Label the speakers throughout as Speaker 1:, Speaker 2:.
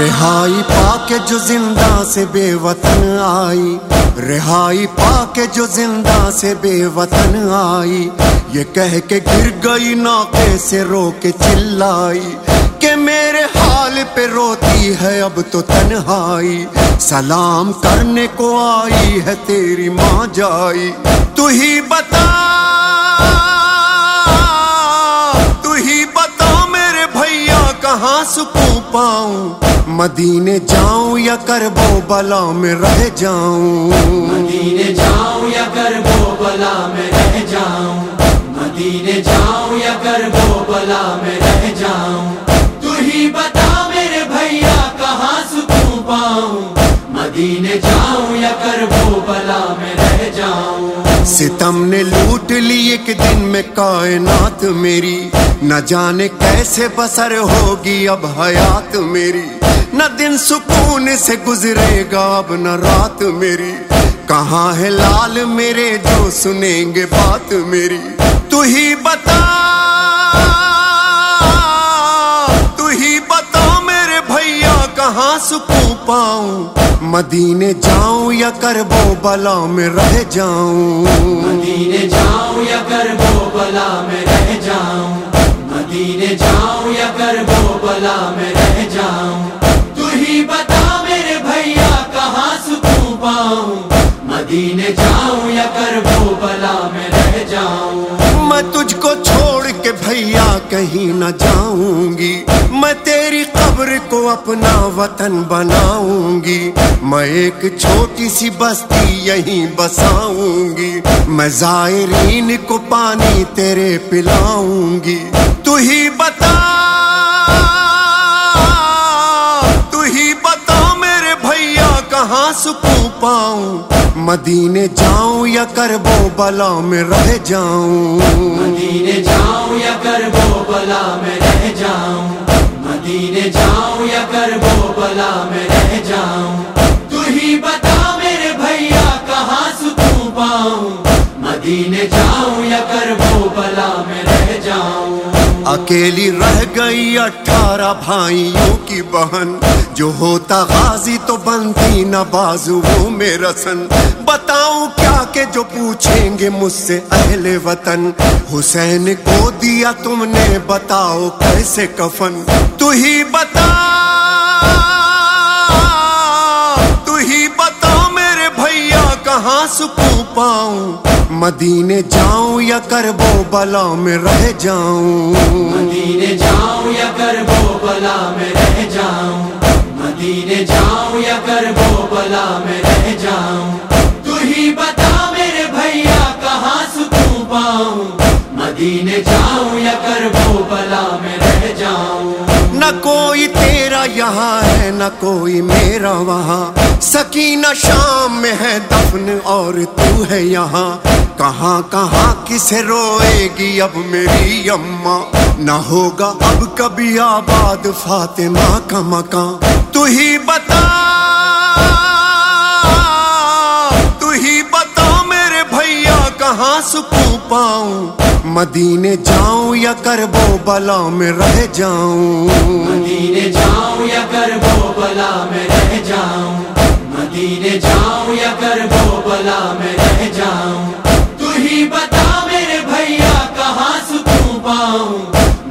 Speaker 1: رہائی پا کے جو زندہ سے بے وطن آئی۔ رہائی پا کے جو زندہ سے بے وطن آئی۔ یہ کہہ کے گر گئی ناکے سے رو کے چلائی کہ میرے حال پہ روتی ہے اب تو تنہائی۔ سلام کرنے کو آئی ہے تیری ماں جائی۔ تو ہی بتا۔ کہاں سکون پاؤں؟ مدینے جاؤں یا کربو بلا میں رہ جاؤں؟
Speaker 2: مدینے جاؤں یا کربو بلا میں رہ جاؤں؟ مدینے جاؤں یا کربو بلا میں رہ جاؤں؟ تو ہی بتا میرے بھیا، کہاں سکون پاؤں؟ مدینے جاؤں
Speaker 1: ستم نے لوٹ لی ایک دن میں کائنات میری۔ نہ جانے کیسے بسر ہوگی اب حیات میری۔ نہ دن سکون سے گزرے گا اب نہ رات میری۔ کہاں ہے لال میرے جو سنیں گے بات میری۔ تو ہی بتا کہاں سکون پاؤں؟ مدینے جاؤں یا کربو بلا میں رہ جاؤں؟
Speaker 2: مدینے جاؤں یا کربو بلا میں رہ جاؤں؟ مدینے جاؤں یا کربو بلا میں رہ جاؤں؟ تو ہی بتا میرے بھیا کہاں سکون پاؤں؟ مدینے جاؤں یا کربو بلا میں رہ جاؤں؟
Speaker 1: میں تجھ کو چھوڑ کے بھیا کہیں نہ جاؤں گی۔ میں تیری قبر کو اپنا وطن بناؤں گی میں ایک چھوٹی سی بستی یہیں بساؤں گی میں زائرین کو پانی تیرے پلاؤں گی تو ہی بتا، تو ہی بتا میرے بھیا، کہاں سکون پاؤں؟ مدینے جاؤں یا کربو بلا میں رہ جاؤں؟
Speaker 2: مدینے جاؤں یا کربو بلا میں رہ جاؤں؟ مدینے جاؤں یا کربو بلا میں رہ جاؤں؟ تو ہی بتا میرے بھیا کہاں سکون پاؤں؟ مدینے جاؤں یا کربو بلا میں رہ جاؤں؟
Speaker 1: اکیلی رہ گئی اٹھارہ بھائیوں کی بہن، جو ہوتا غازی تو بنتی نہ بازو میں رسن بتاؤں کیا کہ جو پوچھیں گے مجھ سے اہل وطن؟ حسین کو دیا تم نے، بتاؤ کیسے کفن؟ تو ہی بتا، تو ہی بتا میرے بھیا، کہاں سکون پاؤں؟ مدینے جاؤں یا کربو بلا میں رہ جاؤں؟
Speaker 2: مدینے جاؤں یا کربو بلا میں رہ جاؤں؟ مدینے جاؤں یا کربو بلا میں رہ جاؤں؟ مدینے جاؤں یا کربو بلا میں رہ جاؤں۔
Speaker 1: نہ کوئی تیرا یہاں ہے، نہ کوئی میرا وہاں۔ سکینہ شام میں ہے دفن اور تو ہے یہاں۔ کہاں کہاں کسے روئے گی اب میری اماں؟ نہ ہوگا اب کبھی آباد فاطمہ کا مکان تو ہی بتا، تو ہی بتا میرے بھیا، کہاں سکون پاؤں؟ مدینے جاؤں یا کربو بلا میں رہ جاؤں؟
Speaker 2: مدینے جاؤں یا کربو بلا میں رہ جاؤں؟ مدینے جاؤں یا کربو بلا میں رہ جاؤں؟ تو ہی بتا میرے بھیا کہاں سکون پاؤں؟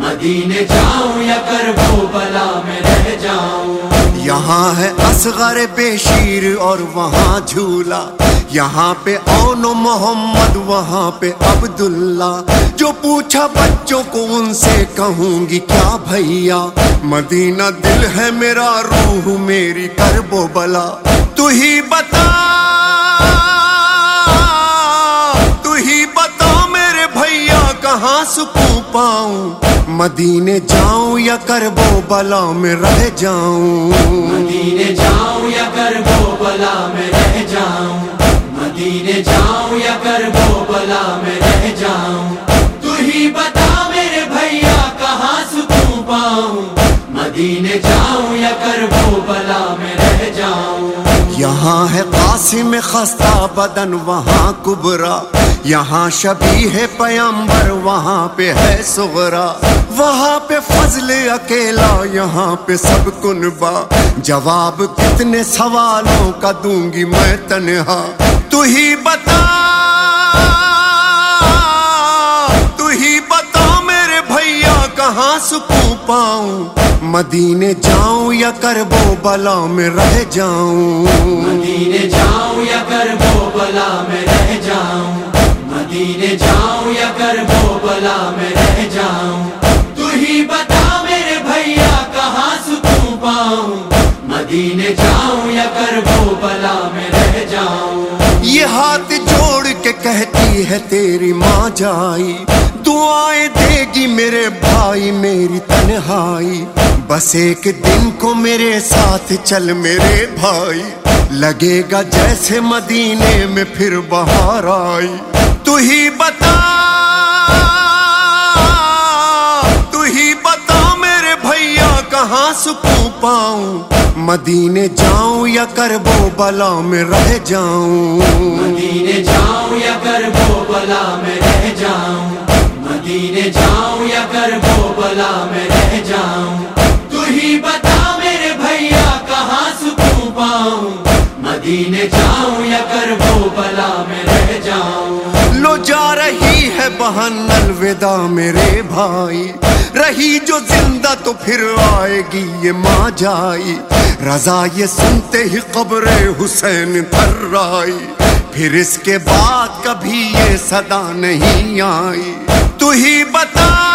Speaker 2: مدینے جاؤں یا کربو بلا میں رہ جاؤں؟
Speaker 1: یہاں ہے اصغر بے شیر اور وہاں جھولا یہاں پہ اون و محمد وہاں پہ عبداللہ، جو پوچھا بچوں کو ان سے کہوں گی، کیا بھیا، مدینہ دل ہے میرا، روح میری کربو بلا، تو ہی بتا، تو ہی بتا میرے بھیا، کہاں سکون پاؤں؟ مدینے جاؤں یا کربو بلا میں رہ جاؤں؟
Speaker 2: مدینے جاؤں یا کربو بلا میں رہ جاؤں؟ مدینے جاؤں یا کربو بلا میں رہ جاؤں؟ تو ہی بتا میرے بھیا کہاں سکون پاؤں؟ مدینے جاؤں یا کربو بلا میں رہ جاؤں؟
Speaker 1: یہاں ہے قاسم خستہ بدن، وہاں کبرا۔ یہاں شبی ہے پیمبر وہاں پہ ہے سغرا وہاں پہ فضل اکیلا، یہاں پہ سب کنبا۔ جواب کتنے سوالوں کا دوں گی میں تنہا۔ تو ہی بتا تو ہی بتا میرے بھیا، کہاں سکوں پاؤں؟ مدینے جاؤں یا کربو بلا میں رہ جاؤں؟
Speaker 2: مدینے جاؤں یا کربو بلا میں رہ جاؤں؟ مدینے جاؤں یا کربو بلا میں رہ جاؤں؟ تو ہی بتا میرے بھیا، کہاں سکوں پاؤں؟ مدینے جاؤں یا کربو بلا میں رہ جاؤں؟
Speaker 1: یہ ہاتھ جوڑ کے کہتی ہے تیری ماں جائی، دعائیں دے گی میرے بھائی، میری تنہائی۔ بس ایک دن کو میرے ساتھ چل میرے بھائی۔ لگے گا جیسے مدینے میں پھر بہار آئی۔ تو ہی بتا۔ کہاں سکوں پاؤں؟ مدینے جاؤں یا کربو بلا میں رہ جاؤں؟
Speaker 2: مدینے جاؤں یا کربو بلا میں رہ جاؤں؟ مدینے جاؤں یا کربو بلا میں رہ جاؤں؟ تو ہی بتا میرے بھیا کہاں سکوں پاؤں؟ مدینے جاؤں یا کربو بلا میں رہ جاؤں؟
Speaker 1: جو جا رہی ہے بہن الوداع میرے بھائی۔ رہی جو زندہ تو پھر آئے گی یہ ماں جائی۔ رضا یہ سنتے ہی قبر حسین تھر آئی۔ پھر اس کے بعد کبھی یہ صدا نہیں آئی۔ تو ہی بتا۔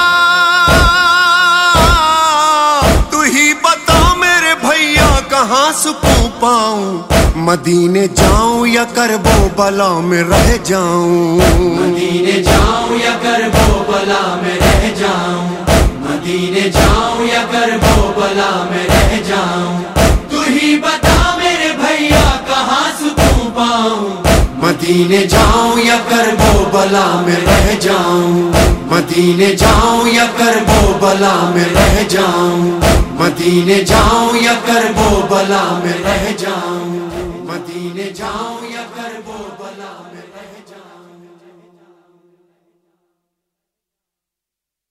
Speaker 1: کہاں سکوں پاؤں۔ مدینے جاؤں یا کربو بلا میں رہ جاؤں۔
Speaker 2: مدینے جاؤں یا کربو بلا میں رہ جاؤں۔ مدینے جاؤں یا کربو بلا میں رہ جاؤں۔ تو ہی بتا میرے بھیا، کہاں سکوں پاؤں؟ مدینے جاؤں یا کربو بلا میں رہ جاؤں۔ مدینے جاؤں یا کربو بلا میں رہ جاؤں۔ مدینے جاؤں یا کربو بلا میں رہ جاؤں مدینے جاؤں یا کربو بلا